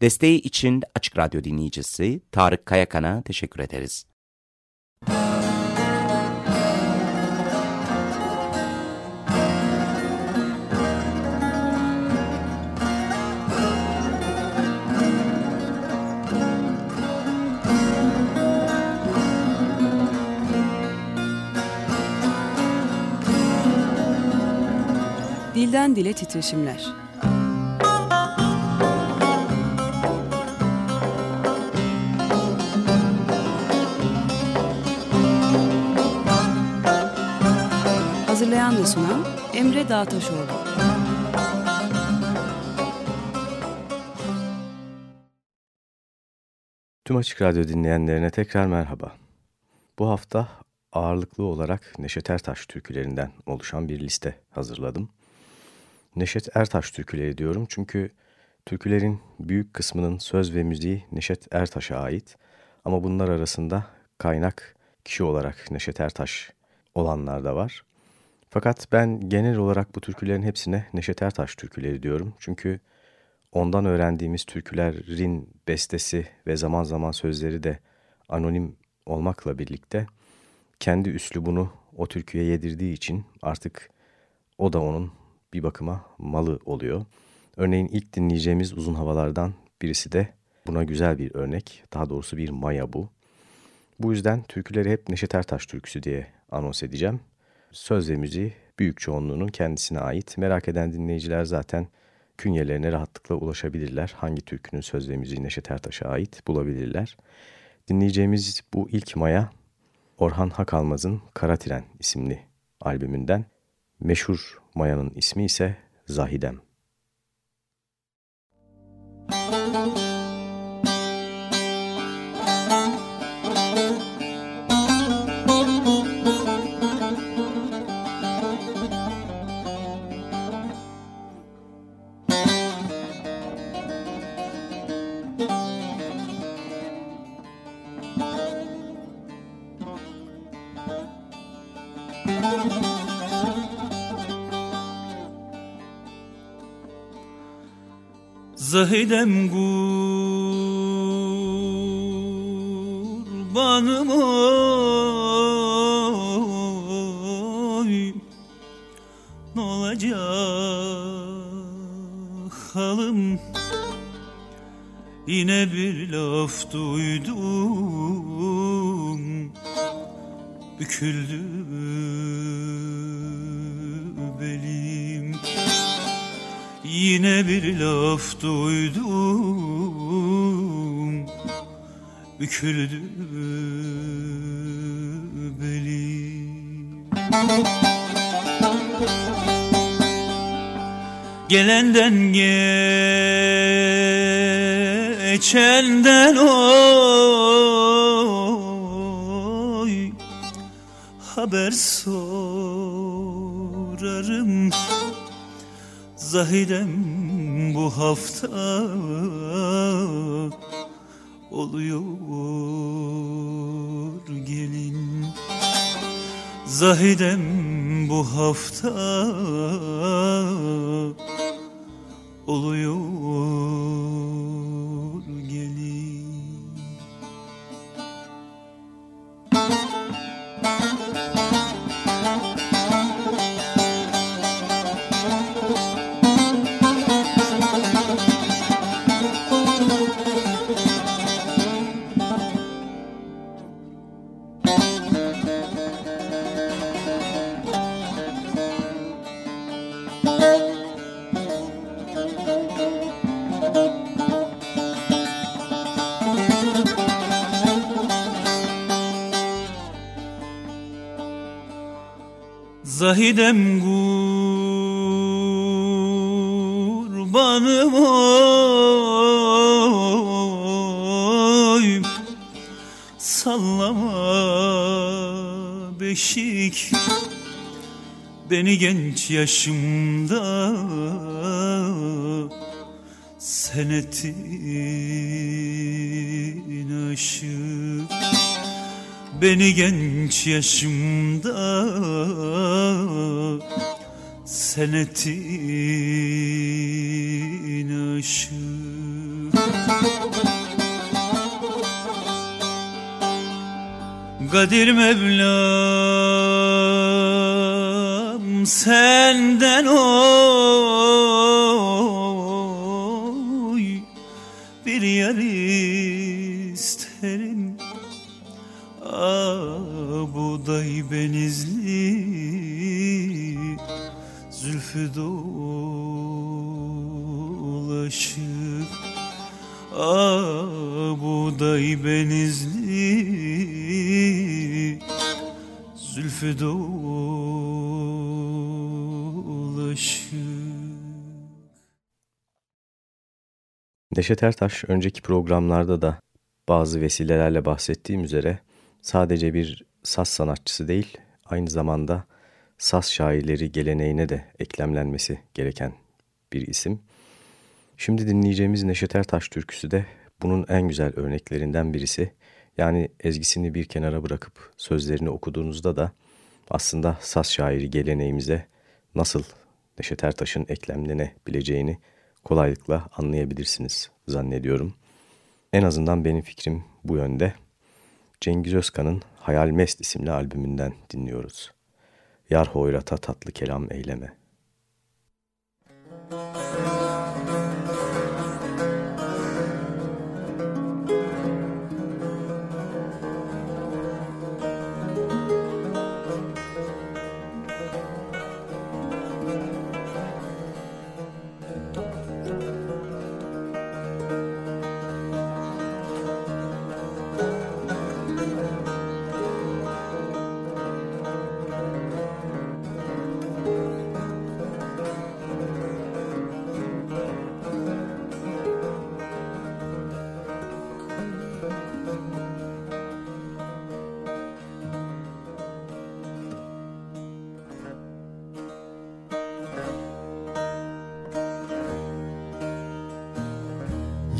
Desteği için Açık Radyo dinleyicisi Tarık Kayakan'a teşekkür ederiz. Dilden Dile Titreşimler Hazırlayan ve sunan Emre Dağtaşoğlu. Tüm Açık Radyo dinleyenlerine tekrar merhaba. Bu hafta ağırlıklı olarak Neşet Ertaş türkülerinden oluşan bir liste hazırladım. Neşet Ertaş türküleri diyorum çünkü türkülerin büyük kısmının söz ve müziği Neşet Ertaş'a ait ama bunlar arasında kaynak kişi olarak Neşet Ertaş olanlar da var. Fakat ben genel olarak bu türkülerin hepsine Neşet Ertaş türküleri diyorum. Çünkü ondan öğrendiğimiz türkülerin bestesi ve zaman zaman sözleri de anonim olmakla birlikte kendi üslubunu o türküye yedirdiği için artık o da onun bir bakıma malı oluyor. Örneğin ilk dinleyeceğimiz uzun havalardan birisi de buna güzel bir örnek. Daha doğrusu bir maya bu. Bu yüzden türküleri hep Neşet Ertaş türküsü diye anons edeceğim. Söz ve müziği büyük çoğunluğunun kendisine ait. Merak eden dinleyiciler zaten künyelerine rahatlıkla ulaşabilirler. Hangi türkünün söz ve müziği Neşet Ertaş'a ait bulabilirler. Dinleyeceğimiz bu ilk maya Orhan Hakalmaz'ın Kara Tren isimli albümünden. Meşhur mayanın ismi ise Zahidem. Müzik Zahidem kurbanım oy. Ne olacak halim Yine bir laf duydum. Büküldü Büküldü belim Gelenden geçenden oy Haber sorarım. Zahidem bu hafta oluyor gelin. Zahidem bu hafta oluyor Zahidem kurbanım oy. Sallama beşik Beni genç yaşımda. Sen ettin aşık Beni genç yaşımda sen ettin aşık Kadir Mevlam senden oy Neşet Ertaş önceki programlarda da bazı vesilelerle bahsettiğim üzere sadece bir saz sanatçısı değil, aynı zamanda saz şairleri geleneğine de eklemlenmesi gereken bir isim. Şimdi dinleyeceğimiz Neşet Ertaş türküsü de bunun en güzel örneklerinden birisi. Yani ezgisini bir kenara bırakıp sözlerini okuduğunuzda da aslında saz şairi geleneğimize nasıl Neşet Ertaş'ın eklemlenebileceğini kolaylıkla anlayabilirsiniz zannediyorum. En azından benim fikrim bu yönde. Cengiz Özkan'ın Hayal Mest isimli albümünden dinliyoruz. Yar hoyrata tatlı kelam eyleme. Müzik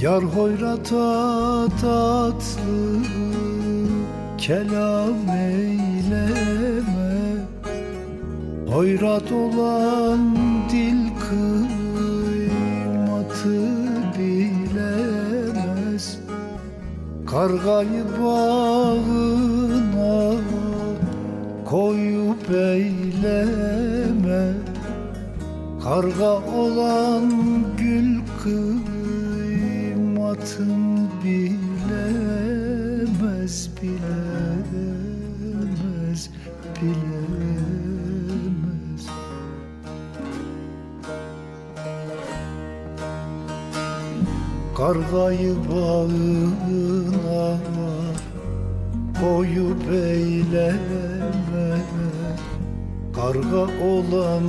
Yar hoyrata tatlı kelam eyleme. Hoyrat olan dil kıymatı bilemez. Kargayı bağına koyup eyleme. Karga olan Kargayı bağına koyup eyleme Karga olan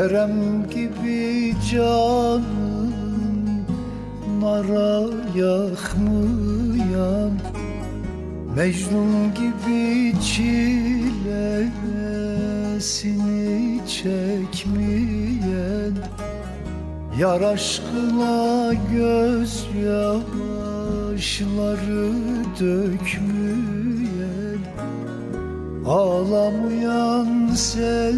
Kerem gibi canın nara yakmayan Mecnun gibi çilesini çekmeyen Yar aşkına göz yaşları dökmeyen Ağlamayan sel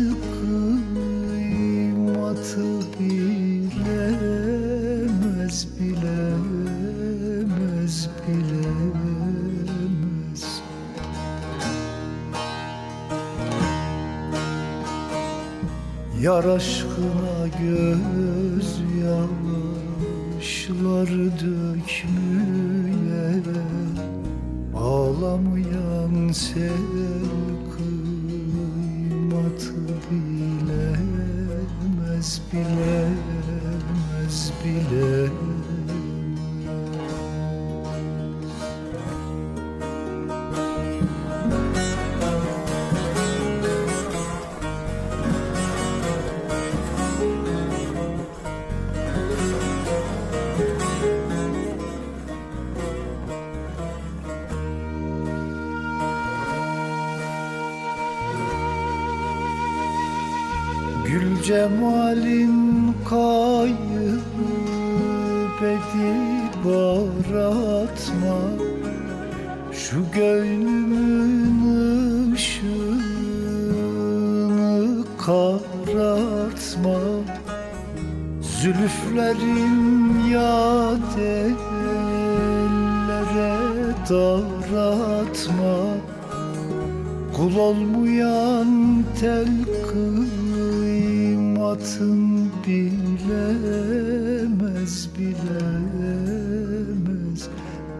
Gül cemalin kayıp edip aratma Şu gönlümün ışığını karartma Zülüflerin yad ellere daratma. Kul olmayan tel kıymatın bilemez bilemez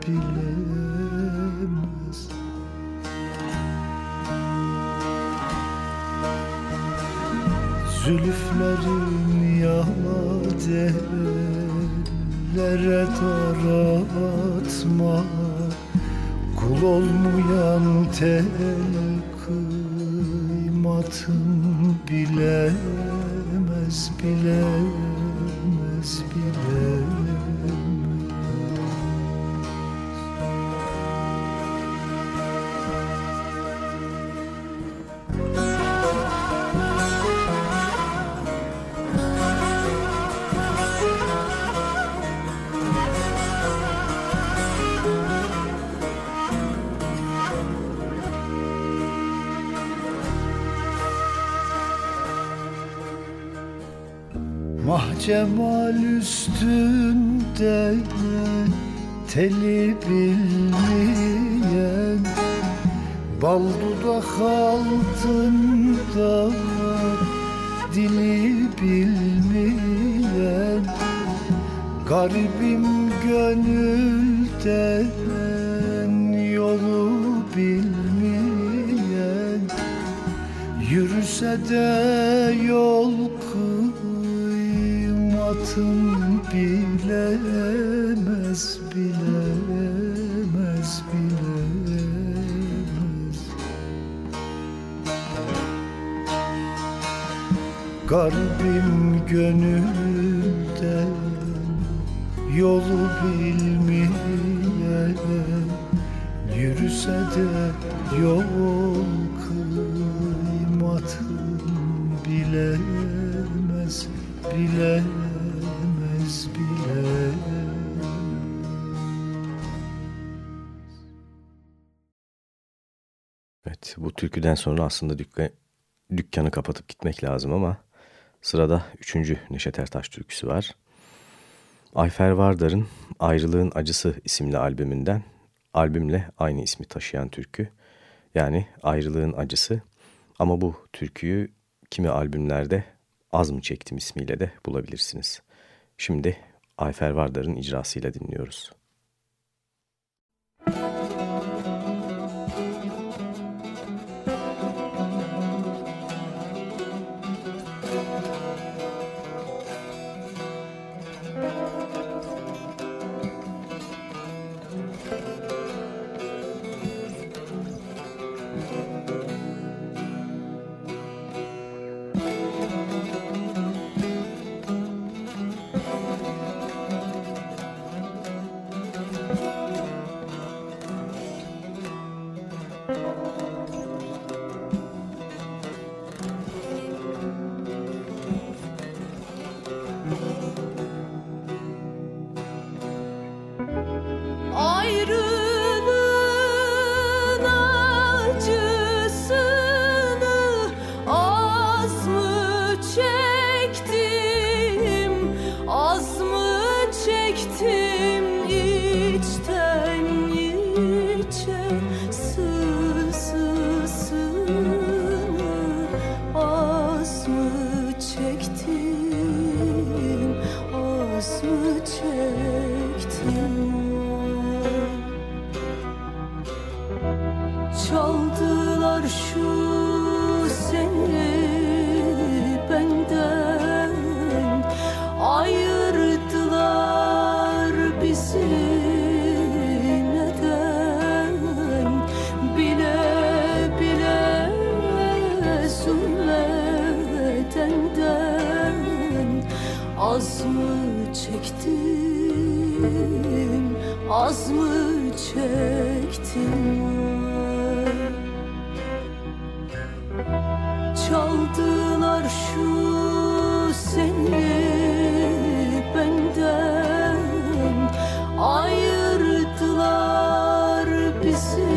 bilemez. Zülüflerin yad ellere daratma Kul olmayan tel kıymatın bilemez bilemez Mahcemal üstünde teli bilmeyen Bal dudak altında dili bilmeyen Garibim gönülden yolu bilmeyen Yürüse de yol kıymatın bilemez bilemez bilemez. Garibim gönülden yolu bilmeyen Yürüse de yol kıymatın bilemez bilemez bu türküden sonra aslında dükkan, dükkanı kapatıp gitmek lazım ama sırada 3. Neşet Ertaş türküsü var. Ayfer Vardar'ın Ayrılığın Acısı isimli albümünden albümle aynı ismi taşıyan türkü. Yani Ayrılığın Acısı ama bu türküyü kimi albümlerde Az mı çektim ismiyle de bulabilirsiniz. Şimdi Ayfer Vardar'ın icrasıyla dinliyoruz. 是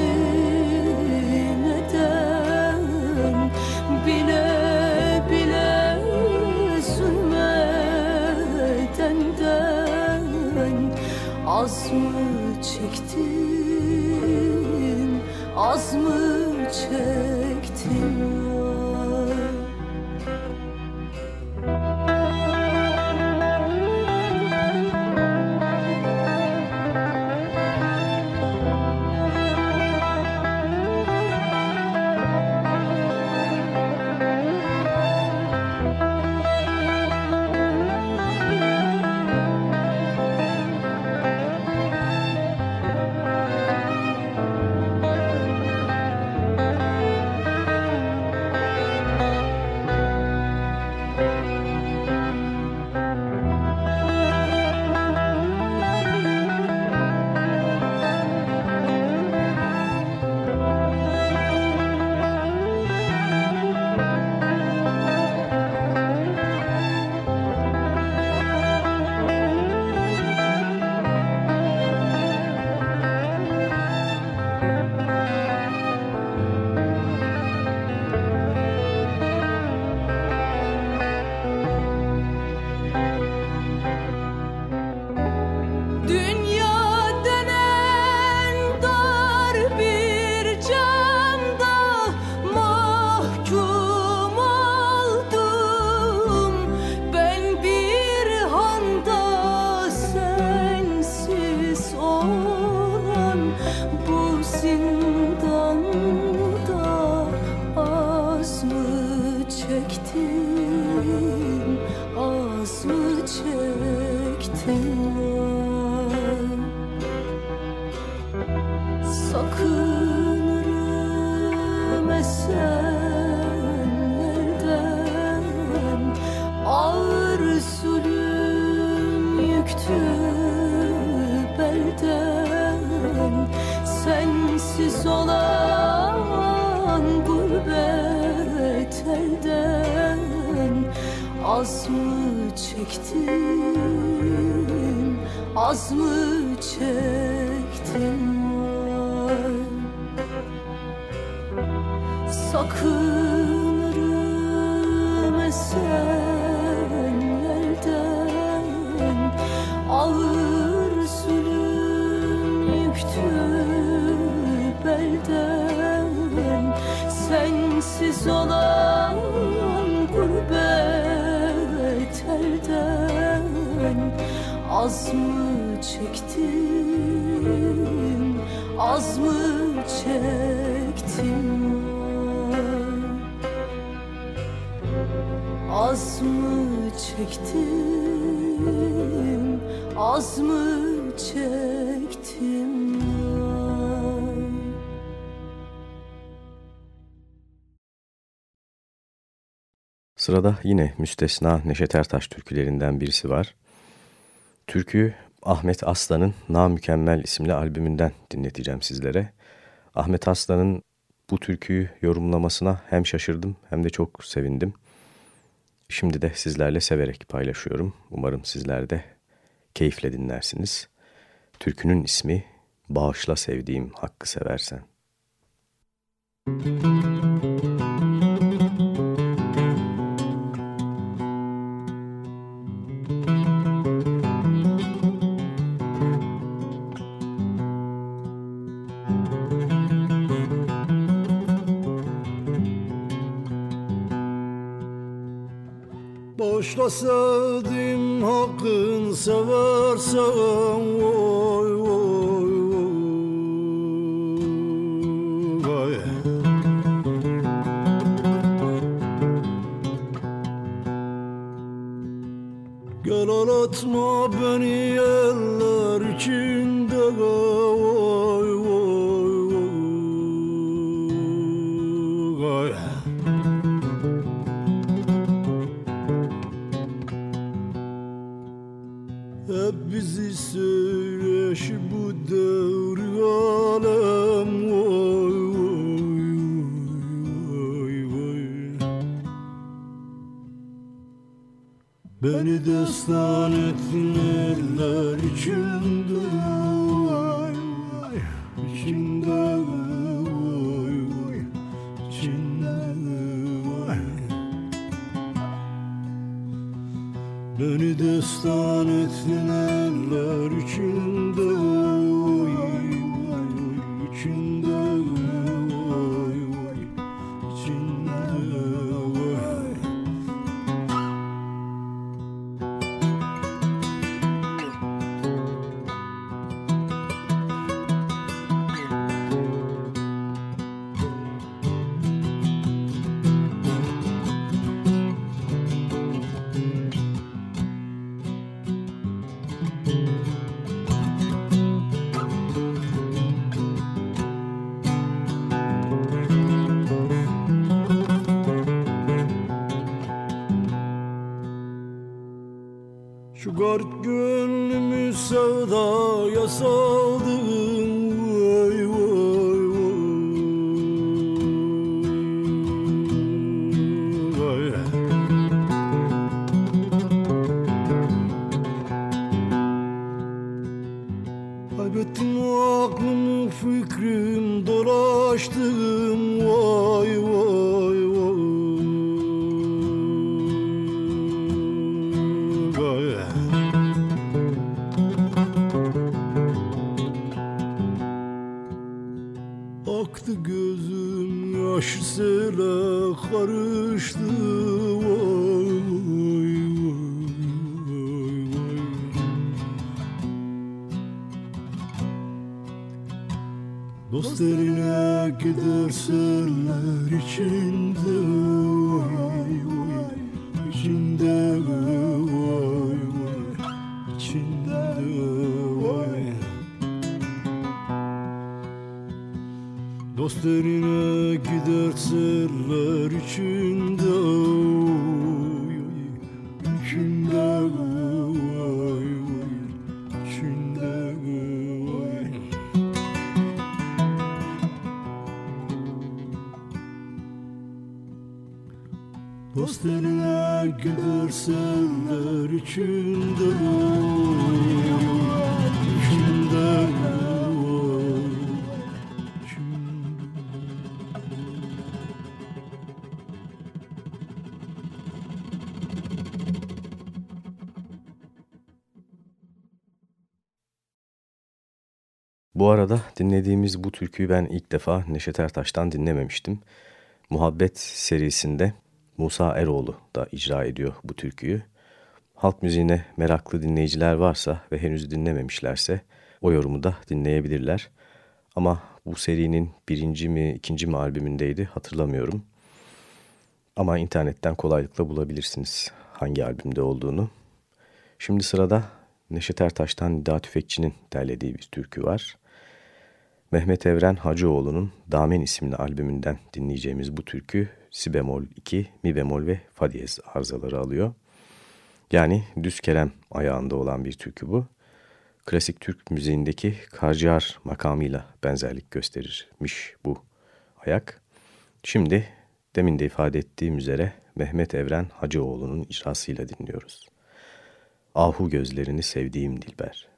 Sırada yine müstesna Neşet Ertaş türkülerinden birisi var. Türküyü Ahmet Aslan'ın Na Mükemmel isimli albümünden dinleteceğim sizlere. Ahmet Aslan'ın bu türküyü yorumlamasına hem şaşırdım hem de çok sevindim. Şimdi de sizlerle severek paylaşıyorum. Umarım sizler de keyifle dinlersiniz. Türkünün ismi Bağışla Sevdiğim Hakkı Seversen. Müzik Beni destan ettin eller içinde oy, oy, oy, içinde arada dinlediğimiz bu türküyü ben ilk defa Neşet Ertaş'tan dinlememiştim. Muhabbet serisinde Musa Eroğlu da icra ediyor bu türküyü. Halk müziğine meraklı dinleyiciler varsa ve henüz dinlememişlerse o yorumu da dinleyebilirler. Ama bu serinin birinci mi ikinci mi albümündeydi hatırlamıyorum. Ama internetten kolaylıkla bulabilirsiniz hangi albümde olduğunu. Şimdi sırada Neşet Ertaş'tan Nida Tüfekçi'nin derlediği bir türkü var. Mehmet Evren Hacıoğlu'nun Damen isimli albümünden dinleyeceğimiz bu türkü si bemol 2, mi bemol ve fa diyez arızaları alıyor. Yani düz kerem ayağında olan bir türkü bu. Klasik Türk müziğindeki karciğer makamıyla benzerlik gösterirmiş bu ayak. Şimdi demin de ifade ettiğim üzere Mehmet Evren Hacıoğlu'nun icrasıyla dinliyoruz. Ahu gözlerini sevdiğim Dilber.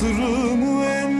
Sırrımı ellere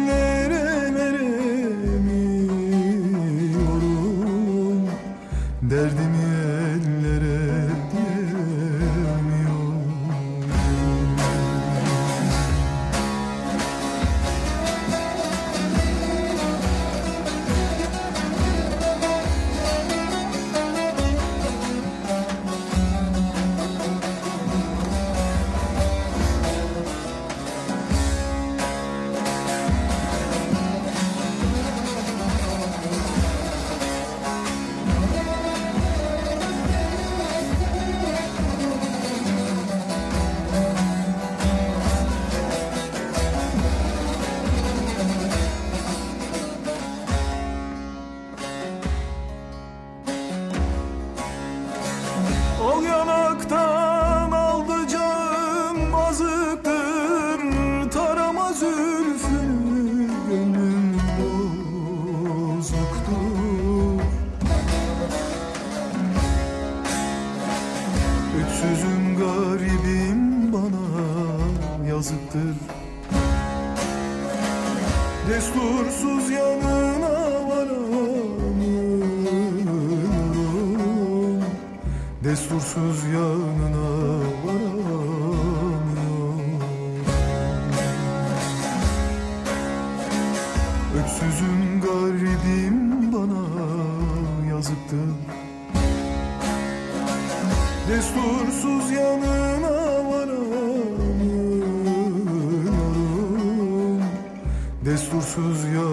Destursuz yanına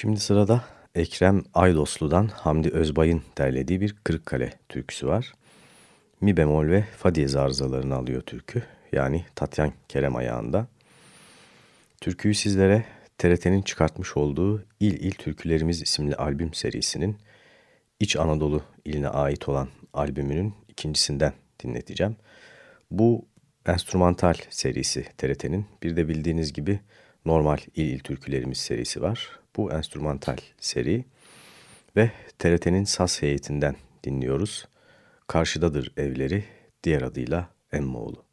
Şimdi sırada Ekrem Aydoslu'dan Hamdi Özbay'ın derlediği bir Kırıkkale türküsü var. Mi bemol ve fa diyez arızalarını alıyor türkü. Yani Tatyan Kerem ayağında. Türküyü sizlere TRT'nin çıkartmış olduğu İl İl Türkülerimiz isimli albüm serisinin İç Anadolu iline ait olan albümünün ikincisinden dinleteceğim. Bu enstrümantal serisi TRT'nin. Bir de bildiğiniz gibi normal İl İl Türkülerimiz serisi var. Bu enstrümantal seri ve TRT'nin Saz heyetinden dinliyoruz. Karşıdadır evleri diğer adıyla Emmoğlu.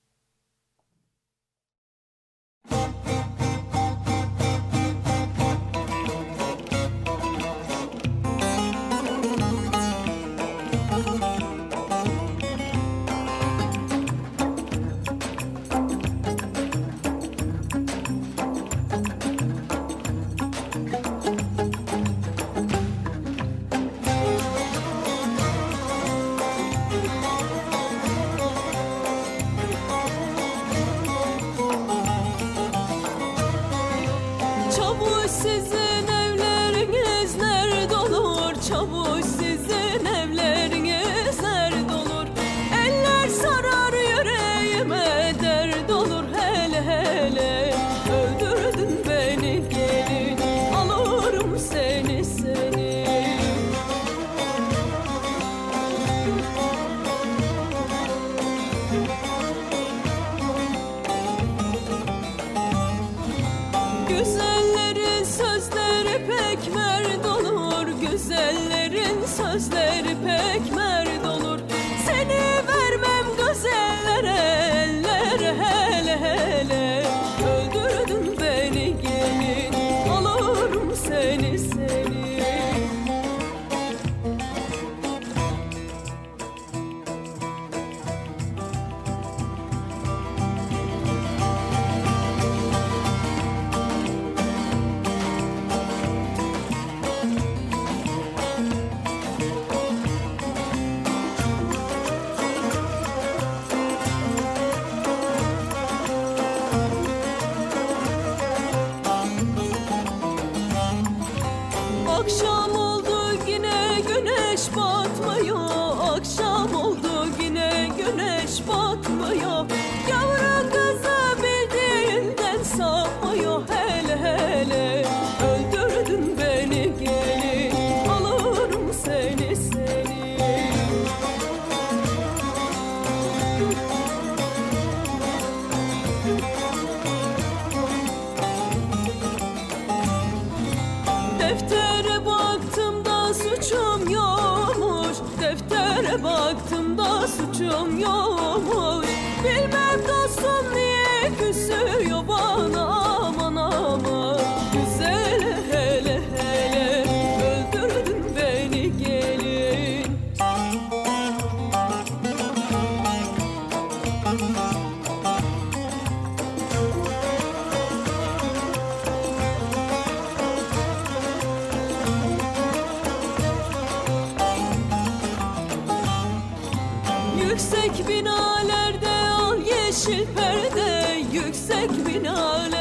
Güzellerin sözleri pek merd olur Güzellerin sözleri pek merd Yüksek binalerde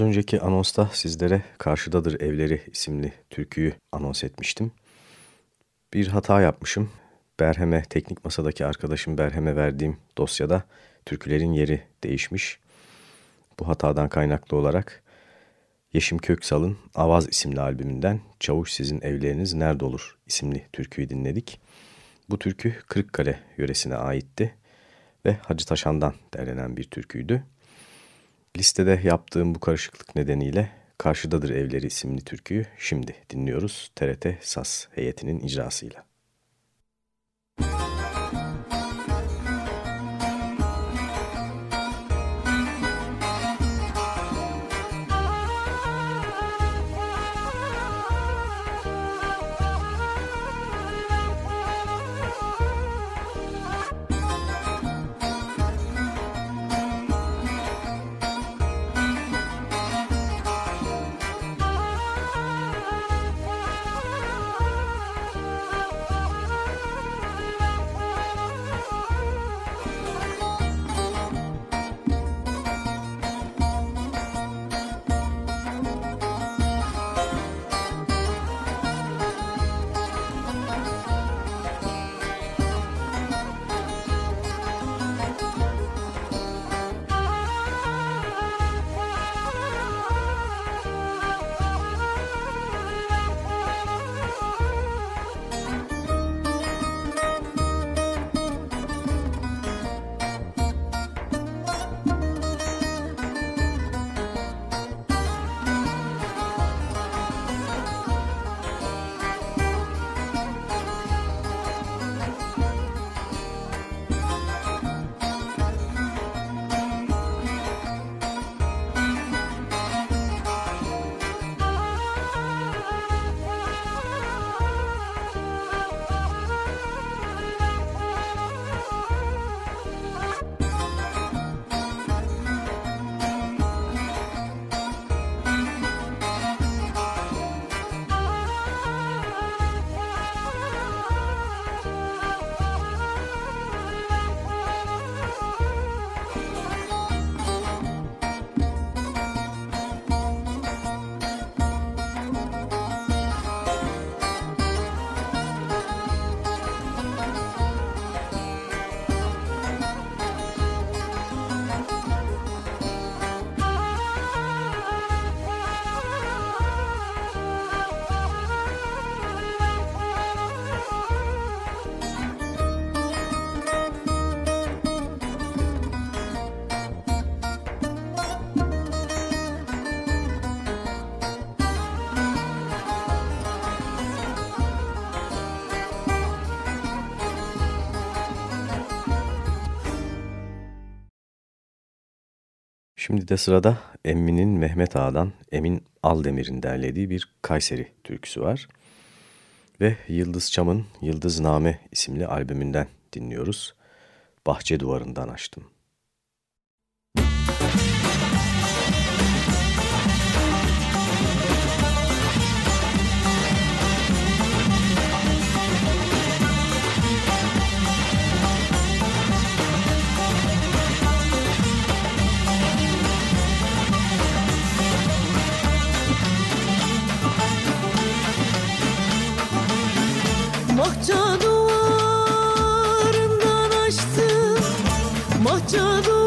Az önceki anonsta sizlere Karşıdadır Evleri isimli türküyü anons etmiştim. Bir hata yapmışım. Berhem'e, teknik masadaki arkadaşım Berhem'e verdiğim dosyada türkülerin yeri değişmiş. Bu hatadan kaynaklı olarak Yeşim Köksal'ın Avaz isimli albümünden Çavuş Sizin Evleriniz Nerede Olur isimli türküyü dinledik. Bu türkü Kırıkkale yöresine aitti ve Hacı Taşan'dan derlenen bir türküydü. Listede yaptığım bu karışıklık nedeniyle Karşıdadır Evleri isimli türküyü şimdi dinliyoruz TRT SAS heyetinin icrasıyla. Şimdi de sırada Emmi'nin Mehmet Ağa'dan Emin Aldemir'in derlediği bir Kayseri türküsü var. Ve Yıldız Çam'ın Yıldızname isimli albümünden dinliyoruz. Bahçe duvarından açtım. Bahçe duvarından açtım Bahçe duvarından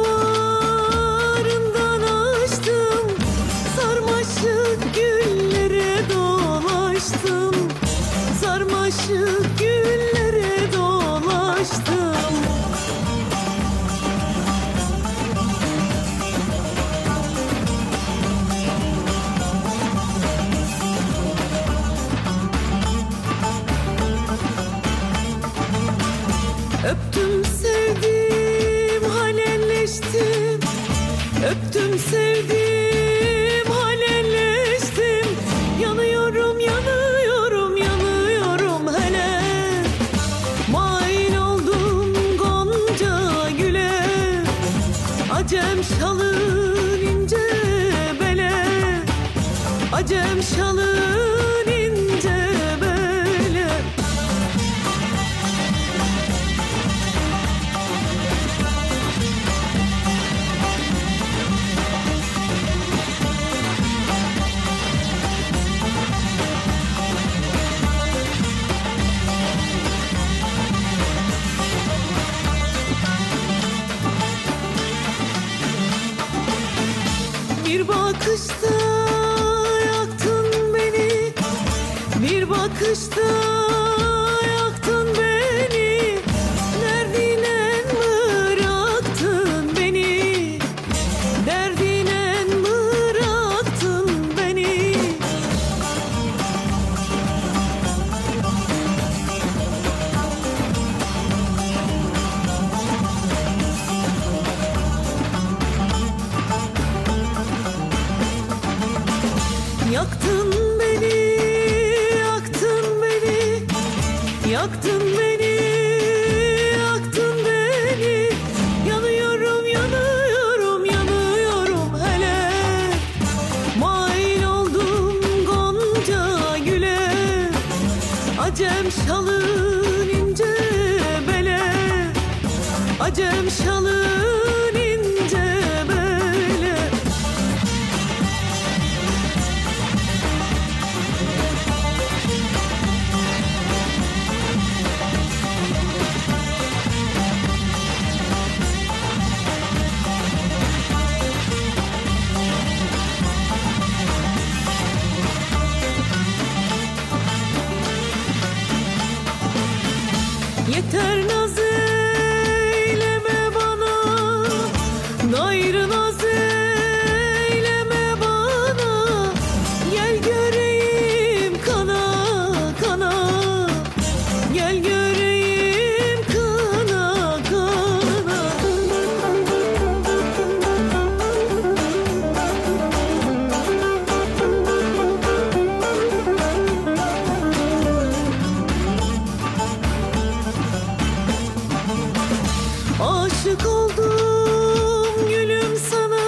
Aşık oldum gülüm sana.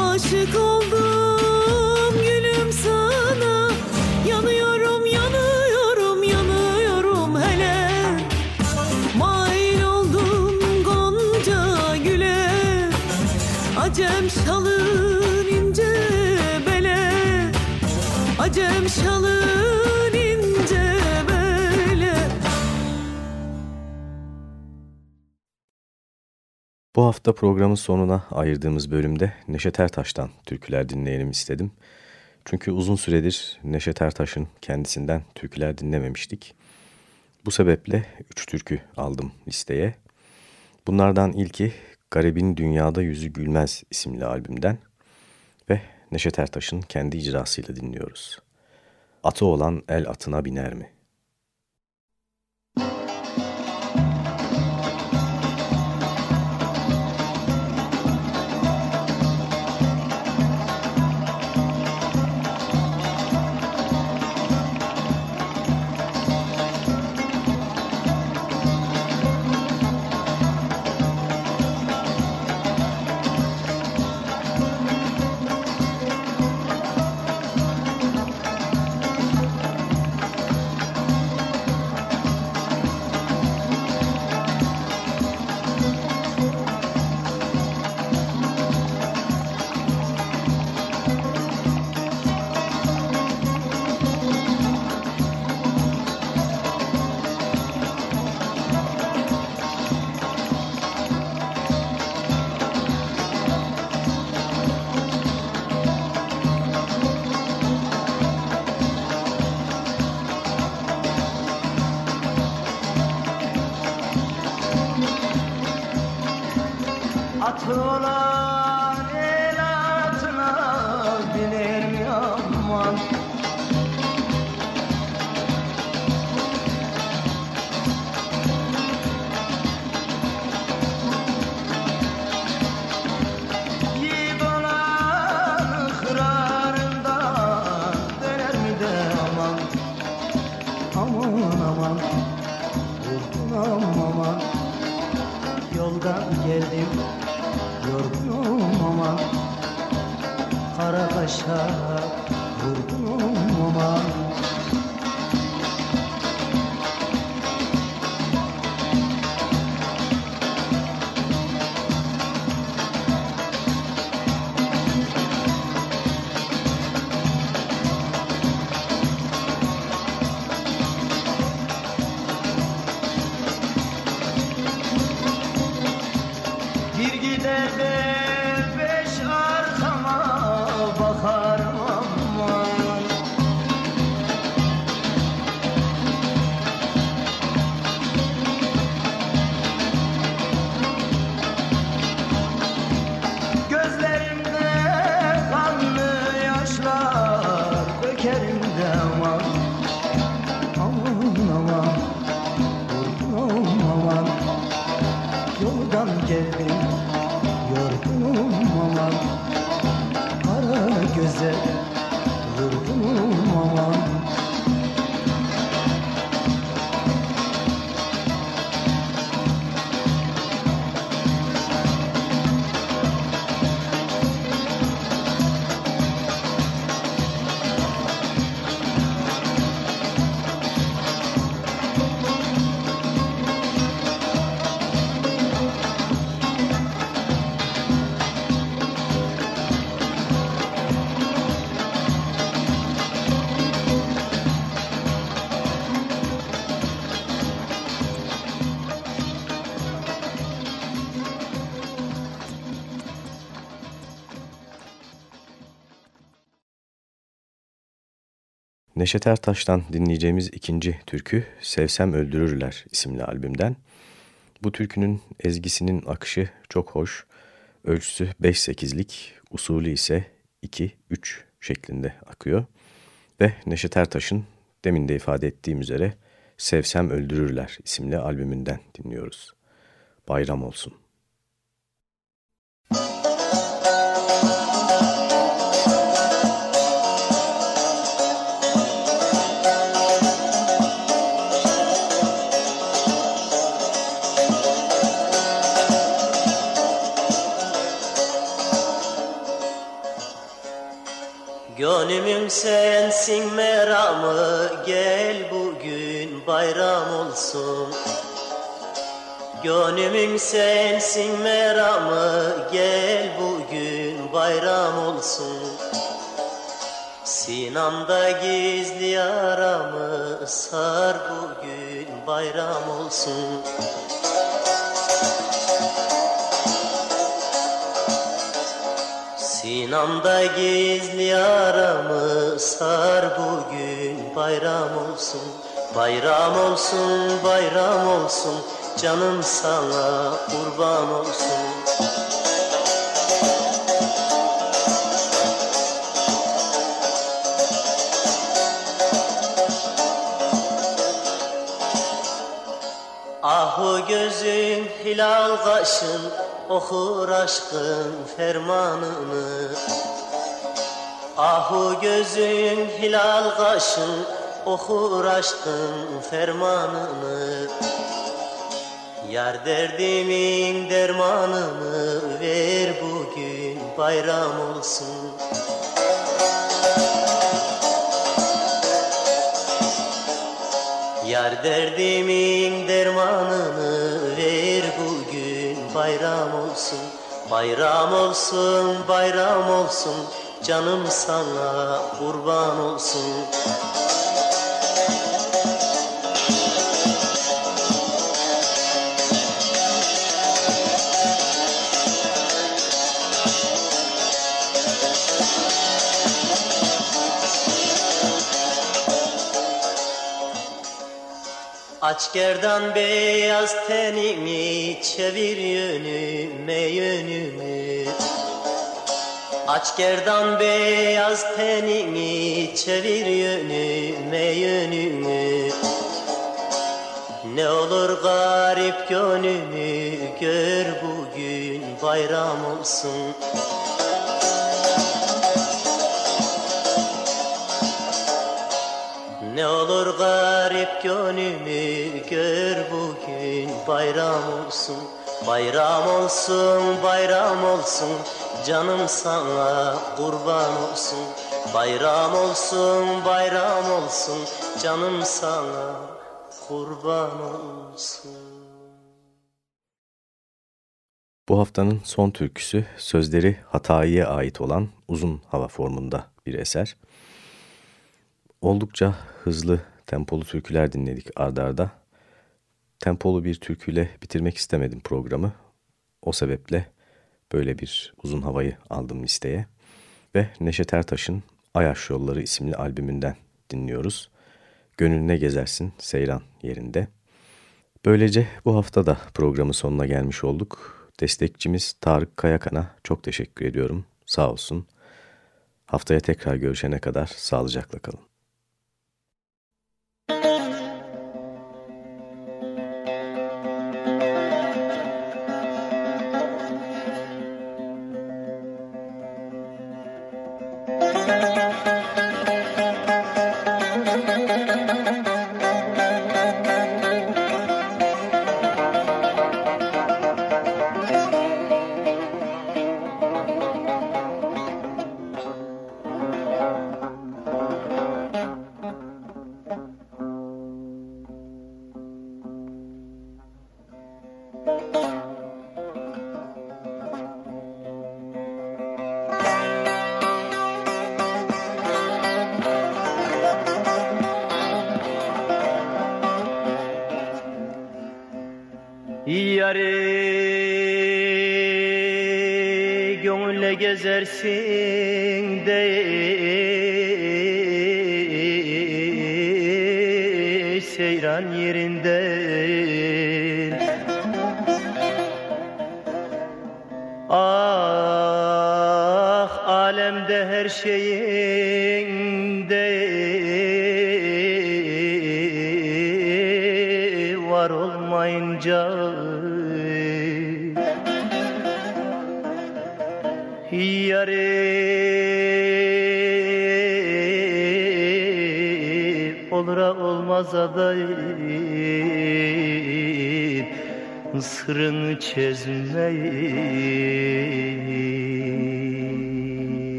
Aşık oldum Bu hafta programın sonuna ayırdığımız bölümde Neşet Ertaş'tan türküler dinleyelim istedim. Çünkü uzun süredir Neşet Ertaş'ın kendisinden türküler dinlememiştik. Bu sebeple üç türkü aldım listeye. Bunlardan ilki Garibin Dünyada Yüzü Gülmez isimli albümden ve Neşet Ertaş'ın kendi icrasıyla dinliyoruz. Atı olan el atına biner mi? Neşet Ertaş'tan dinleyeceğimiz ikinci türkü Sevsem Öldürürler isimli albümden. Bu türkünün ezgisinin akışı çok hoş. Ölçüsü 5-8'lik, usulü ise 2-3 şeklinde akıyor. Ve Neşet Ertaş'ın demin de ifade ettiğim üzere Sevsem Öldürürler isimli albümünden dinliyoruz. Bayram olsun. Gönlümün sensin meramı Gel bugün bayram olsun. Gönlümün sensin meramı Gel bugün bayram olsun. Sinamda gizli yaramı Sar bugün bayram olsun Sinamda gizli yaramı sar bugün bayram olsun. Bayram olsun bayram olsun canım sana kurban olsun. Ahu gözün hilal kaşın okur aşkın fermanını. Ahu gözün hilal kaşın okur aşkın fermanını. Yar derdimin dermanını ver bugün bayram olsun. Yar derdimin dermanını bayram olsun Bayram olsun bayram olsun. Canım sana kurban olsun Aç gerdan beyaz tenini çevir yönüme yönümü Aç gerdan beyaz tenini çevir yönüme yönümü Ne olur garip gönlümü gör bugün bayram olsun Ne olur garip gönlümü gör bugün. Bayram olsun Bayram olsun bayram olsun. Canım sana kurban olsun. Bayram olsun bayram olsun. Canım sana kurban olsun. Bu haftanın son türküsü sözleri Hatayi'ye ait olan uzun hava formunda bir eser. Oldukça hızlı tempolu türküler dinledik ardarda. Tempolu bir türküyle bitirmek istemedim programı. O sebeple böyle bir uzun havayı aldım listeye. Ve Neşet Ertaş'ın Ayaş Yolları isimli albümünden dinliyoruz. Gönlüne gezersin Seyran yerinde. Böylece bu hafta da programın sonuna gelmiş olduk. Destekçimiz Tarık Kayakan'a çok teşekkür ediyorum. Sağ olsun. Haftaya tekrar görüşene kadar sağlıcakla kalın.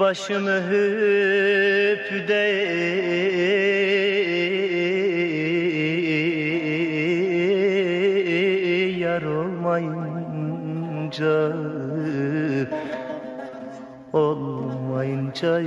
Başımı öp de yar olmayınca olmayınca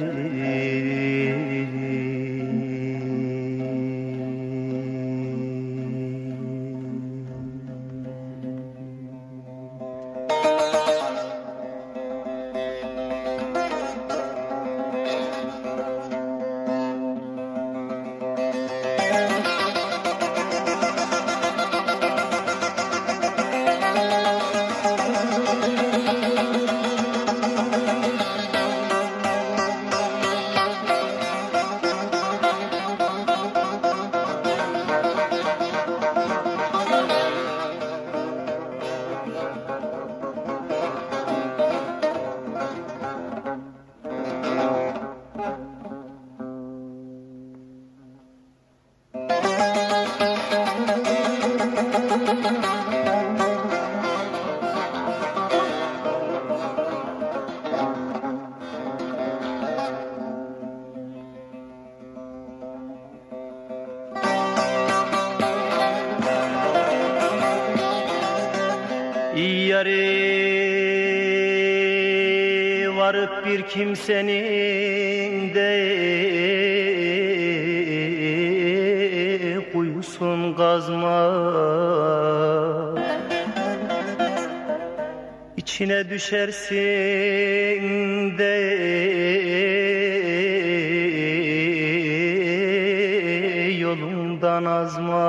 yolundan azma.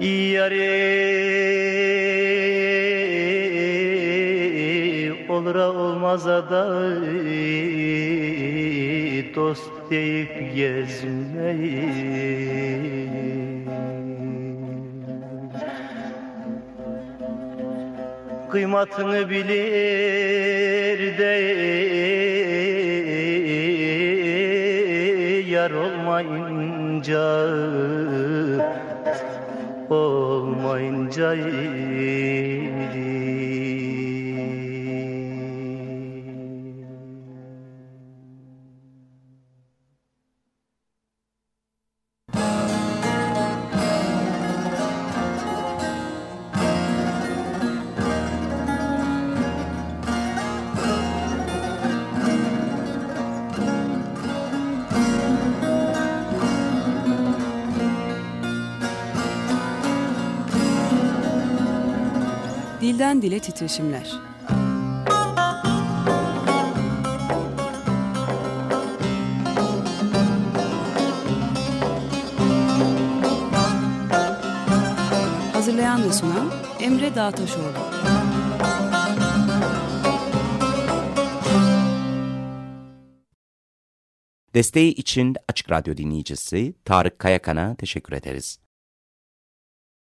Yari olur olmaza da dost deyip gezmeyi kıymatını bilir de yar olmayınca olmayınca Dile titreşimler. Hazırlayan ve sunan Emre Dağtaşoğlu. Desteği için Açık Radyo dinleyicisi Tarık Kayakan'a teşekkür ederiz.